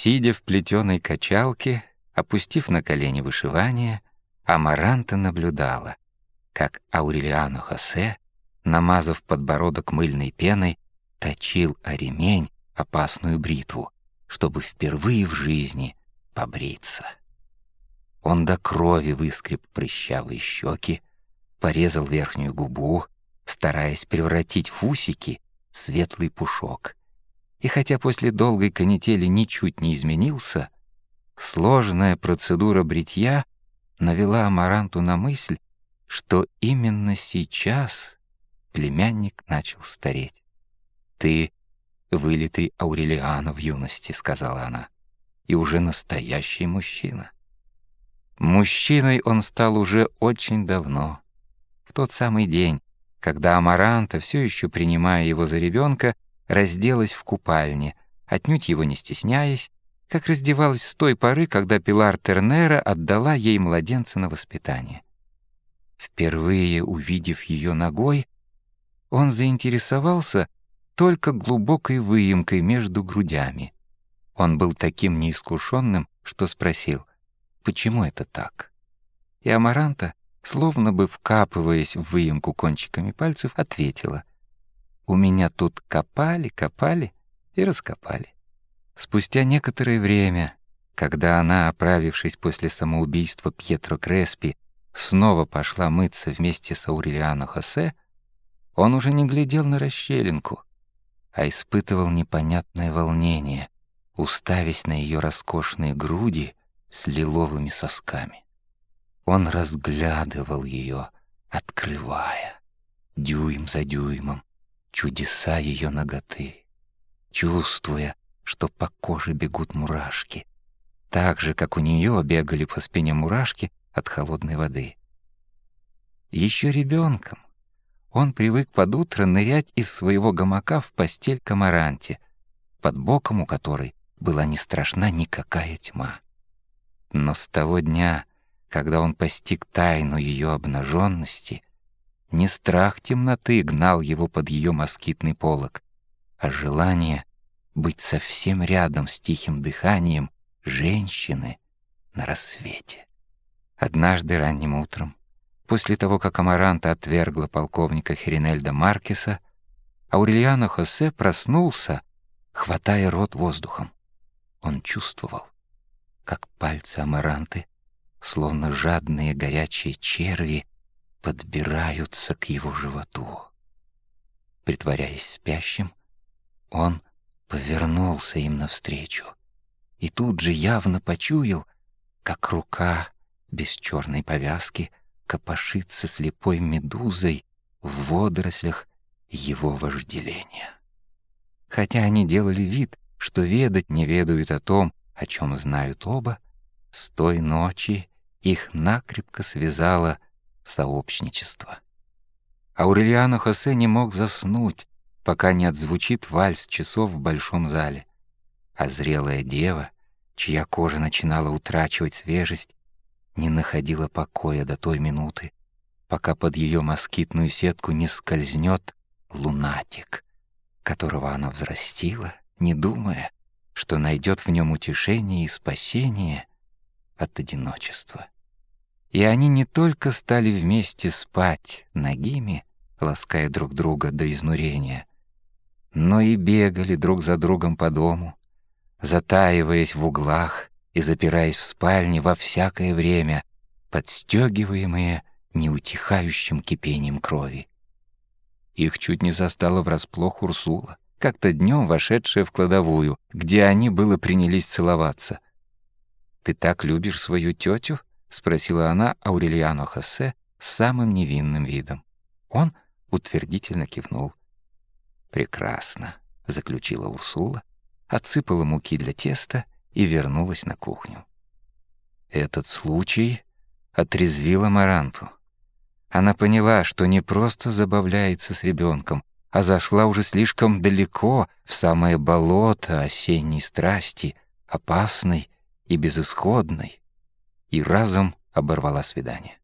Сидя в плетеной качалке, опустив на колени вышивание, Амаранта наблюдала, как Аурелиано Хосе, намазав подбородок мыльной пеной, точил о ремень опасную бритву, чтобы впервые в жизни побриться. Он до крови выскреб прыщавые щеки, порезал верхнюю губу, стараясь превратить в усики светлый пушок. И хотя после долгой канители ничуть не изменился, сложная процедура бритья навела Амаранту на мысль, что именно сейчас племянник начал стареть. «Ты вылитый Аурелиано в юности», — сказала она, — «и уже настоящий мужчина». Мужчиной он стал уже очень давно, в тот самый день, когда Амаранта, все еще принимая его за ребенка, разделась в купальне, отнюдь его не стесняясь, как раздевалась с той поры, когда Пилар Тернера отдала ей младенца на воспитание. Впервые увидев ее ногой, он заинтересовался только глубокой выемкой между грудями. Он был таким неискушенным, что спросил, почему это так? И Амаранта, словно бы вкапываясь в выемку кончиками пальцев, ответила, «У меня тут копали, копали и раскопали». Спустя некоторое время, когда она, оправившись после самоубийства Пьетро Креспи, снова пошла мыться вместе с Аурелиано Хосе, он уже не глядел на расщелинку, а испытывал непонятное волнение, уставясь на ее роскошные груди с лиловыми сосками. Он разглядывал ее, открывая, дюйм за дюймом, чудеса ее ноготы, чувствуя, что по коже бегут мурашки, так же, как у нее бегали по спине мурашки от холодной воды. Еще ребенком он привык под утро нырять из своего гамака в постель к Амаранте, под боком у которой была не страшна никакая тьма. Но с того дня, когда он постиг тайну ее обнаженности, не страх темноты гнал его под ее москитный полог, а желание быть совсем рядом с тихим дыханием женщины на рассвете. Однажды ранним утром, после того, как Амаранта отвергла полковника Херинельда Маркеса, Аурельяно Хосе проснулся, хватая рот воздухом. Он чувствовал, как пальцы Амаранты, словно жадные горячие черви, подбираются к его животу. Притворяясь спящим, он повернулся им навстречу и тут же явно почуял, как рука без черной повязки копошится слепой медузой в водорослях его вожделения. Хотя они делали вид, что ведать не ведают о том, о чем знают оба, с той ночи их накрепко связало сообщничество. Аурелиано Хосе не мог заснуть, пока не отзвучит вальс часов в большом зале. А зрелая дева, чья кожа начинала утрачивать свежесть, не находила покоя до той минуты, пока под ее москитную сетку не скользнет лунатик, которого она взрастила, не думая, что найдет в нем утешение и спасение от одиночества. И они не только стали вместе спать ногими, лаская друг друга до изнурения, но и бегали друг за другом по дому, затаиваясь в углах и запираясь в спальне во всякое время, подстегиваемые неутихающим кипением крови. Их чуть не застала врасплох Урсула, как-то днем вошедшая в кладовую, где они было принялись целоваться. «Ты так любишь свою тетю?» — спросила она Аурельяно Хосе самым невинным видом. Он утвердительно кивнул. «Прекрасно», — заключила Урсула, отсыпала муки для теста и вернулась на кухню. Этот случай отрезвил Амаранту. Она поняла, что не просто забавляется с ребенком, а зашла уже слишком далеко в самое болото осенней страсти, опасной и безысходной, и разом оборвала свидание.